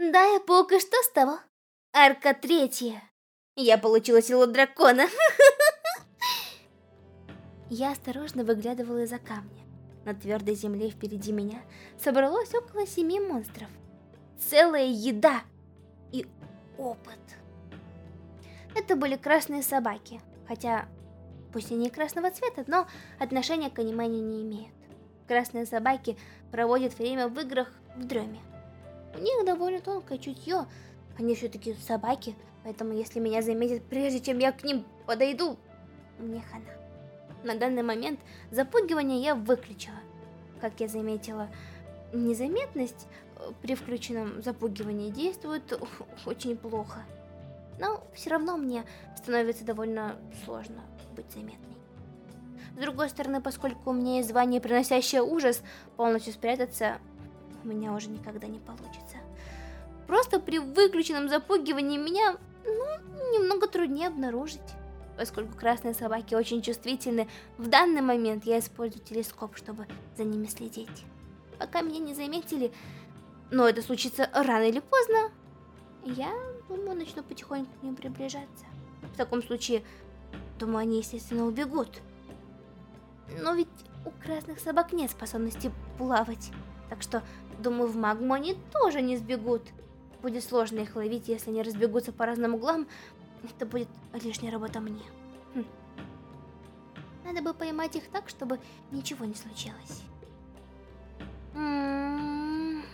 Да, я паук, и что с того? Арка третья. Я получила силу дракона. Я осторожно выглядывала из-за камня. На твердой земле впереди меня собралось около семи монстров. Целая еда и опыт. Это были красные собаки, хотя пусть они красного цвета, но отношения к аниме они не имеют. Красные собаки проводят время в играх в дроме. У них довольно тонкое чутье, они все-таки собаки, поэтому если меня заметят прежде чем я к ним подойду, мне хана. На данный момент запугивание я выключила. Как я заметила, незаметность э, при включенном запугивании действует очень плохо. Но все равно мне становится довольно сложно быть заметной. С другой стороны, поскольку у меня есть звание, приносящее ужас, полностью спрятаться у меня уже никогда не получится. Просто при выключенном запугивании меня, ну, немного труднее обнаружить. Поскольку красные собаки очень чувствительны, в данный момент я использую телескоп, чтобы за ними следить. Пока меня не заметили, но это случится рано или поздно, я думаю, начну потихоньку к ним приближаться. В таком случае, думаю, они, естественно, убегут. Но ведь у красных собак нет способности плавать. Так что, думаю, в магму они тоже не сбегут. Будет сложно их ловить, если они разбегутся по разным углам. Это будет лишняя работа мне. Хм. Надо бы поймать их так, чтобы ничего не случилось. М -м -м.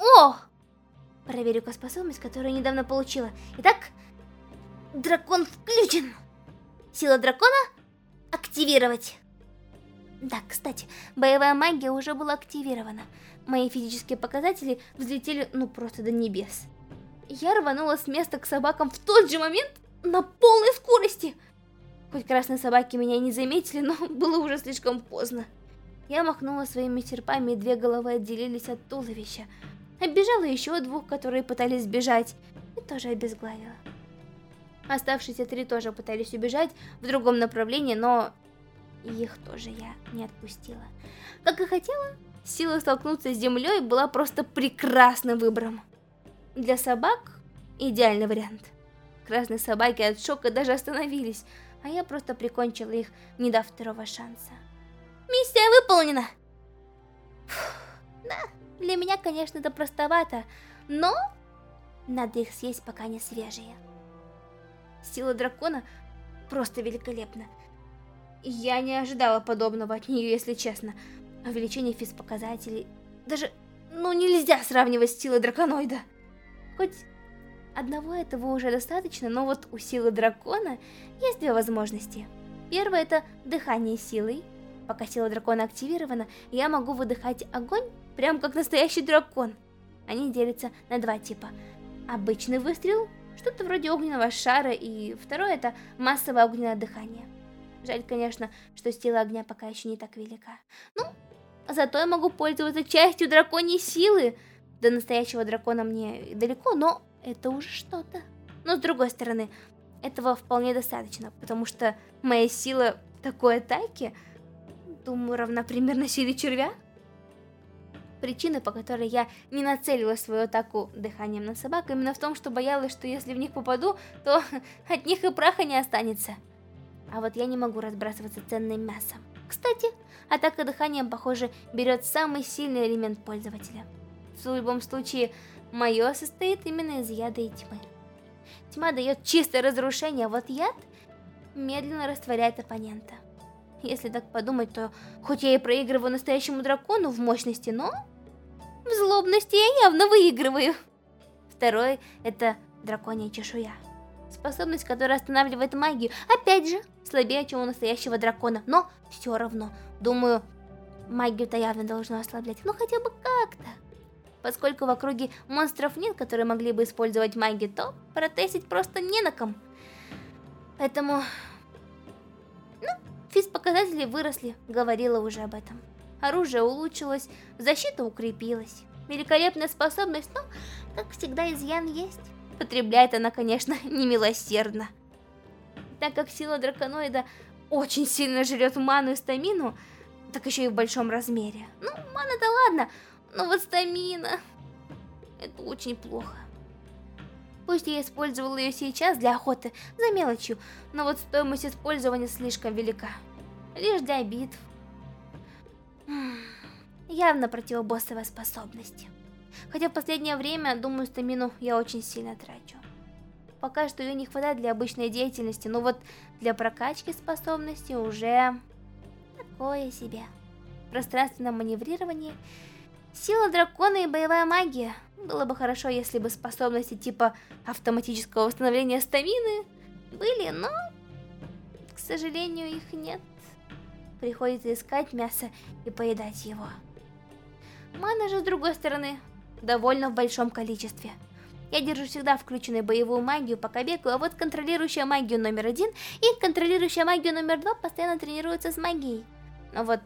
О! Проверю-ка способность, которую недавно получила. Итак, дракон включен. Сила дракона активировать. Да, кстати, боевая магия уже была активирована. Мои физические показатели взлетели ну просто до небес. Я рванула с места к собакам в тот же момент на полной скорости. Хоть красные собаки меня не заметили, но было уже слишком поздно. Я махнула своими серпами, и две головы отделились от туловища. Оббежала еще двух, которые пытались сбежать, и тоже обезглавила. Оставшиеся три тоже пытались убежать в другом направлении, но их тоже я не отпустила. Как и хотела, сила столкнуться с землей была просто прекрасным выбором. Для собак идеальный вариант. Красные собаки от шока даже остановились, а я просто прикончила их, не дав второго шанса. Миссия выполнена! Фух, да, для меня, конечно, это простовато, но надо их съесть, пока они свежие. Сила дракона просто великолепна. Я не ожидала подобного от нее, если честно. Увеличение физпоказателей... Даже, ну, нельзя сравнивать с силой драконоида. Хоть одного этого уже достаточно, но вот у силы дракона есть две возможности. Первое это дыхание силой. Пока сила дракона активирована, я могу выдыхать огонь, прям как настоящий дракон. Они делятся на два типа. Обычный выстрел, что-то вроде огненного шара, и второе это массовое огненное дыхание. Жаль, конечно, что сила огня пока еще не так велика. Ну, зато я могу пользоваться частью драконьей силы. До настоящего дракона мне далеко, но это уже что-то. Но с другой стороны, этого вполне достаточно, потому что моя сила такой атаки, думаю, равна примерно силе червя. Причина, по которой я не нацелила свою атаку дыханием на собак, именно в том, что боялась, что если в них попаду, то от них и праха не останется. А вот я не могу разбрасываться ценным мясом. Кстати, атака дыханием, похоже, берет самый сильный элемент пользователя. В любом случае, мое состоит именно из яда и тьмы. Тьма дает чистое разрушение, а вот яд медленно растворяет оппонента. Если так подумать, то хоть я и проигрываю настоящему дракону в мощности, но в злобности я явно выигрываю. Второй — это драконья чешуя способность, которая останавливает магию. Опять же, слабее, чем у настоящего дракона, но все равно, думаю, магию-то явно должно ослаблять, ну хотя бы как-то. Поскольку в округе монстров нет, которые могли бы использовать магию, то протестить просто не на ком. Поэтому... Ну, физпоказатели выросли, говорила уже об этом. Оружие улучшилось, защита укрепилась. Великолепная способность, но, как всегда, изъян есть. Потребляет она, конечно, немилосердно. Так как сила драконоида очень сильно жрет ману и стамину, так еще и в большом размере. Ну, мана-то ладно, но вот стамина... Это очень плохо. Пусть я использовала ее сейчас для охоты, за мелочью, но вот стоимость использования слишком велика. Лишь для битв. Явно противобоссовая способность. Хотя в последнее время, думаю, стамину я очень сильно трачу. Пока что ее не хватает для обычной деятельности, но вот для прокачки способности уже такое себе. Пространственное маневрирование, сила дракона и боевая магия – было бы хорошо, если бы способности типа автоматического восстановления стамины были, но, к сожалению, их нет. Приходится искать мясо и поедать его. Мана же, с другой стороны, довольно в большом количестве. Я держу всегда включенной боевую магию, пока бегаю, а вот контролирующая магию номер один и контролирующая магию номер два постоянно тренируются с магией. Но вот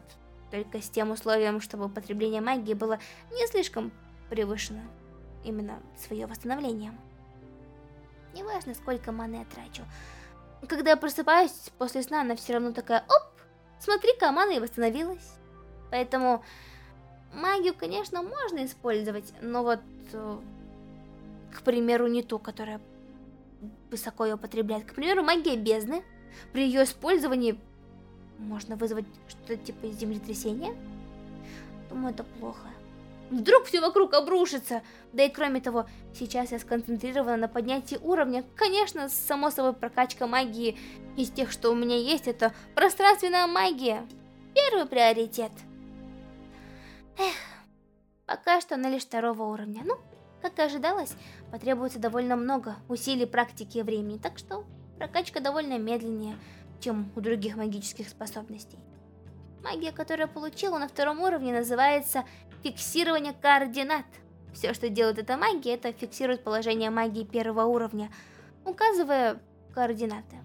только с тем условием, чтобы потребление магии было не слишком превышено именно свое восстановление. Неважно, сколько маны я трачу. Когда я просыпаюсь после сна, она все равно такая, оп, смотри-ка, мана и восстановилась. Поэтому магию, конечно, можно использовать, но вот, э, к примеру, не ту, которая высоко ее употребляет. К примеру, магия бездны. При ее использовании можно вызвать что-то типа землетрясения. Думаю, это плохо. Вдруг все вокруг обрушится. Да и кроме того, сейчас я сконцентрирована на поднятии уровня. Конечно, само собой прокачка магии из тех, что у меня есть, это пространственная магия. Первый приоритет. Эх, пока что она лишь второго уровня. Ну, как и ожидалось, потребуется довольно много усилий, практики и времени, так что прокачка довольно медленнее, чем у других магических способностей. Магия, которую я получила на втором уровне, называется фиксирование координат. Все, что делает эта магия, это фиксирует положение магии первого уровня, указывая координаты.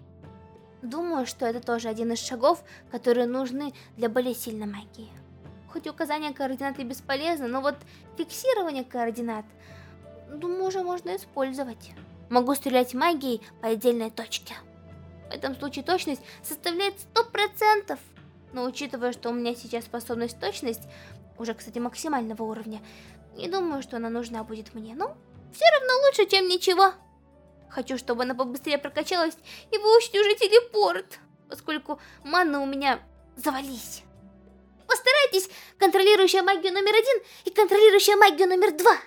Думаю, что это тоже один из шагов, которые нужны для более сильной магии. Хоть указание координат и бесполезно, но вот фиксирование координат, думаю, уже можно использовать. Могу стрелять магией по отдельной точке. В этом случае точность составляет 100%. Но учитывая, что у меня сейчас способность точность, уже, кстати, максимального уровня, не думаю, что она нужна будет мне. Но все равно лучше, чем ничего. Хочу, чтобы она побыстрее прокачалась и выучить уже телепорт, поскольку маны у меня завались. Постарайтесь, контролирующая магию номер один и контролирующая магию номер два.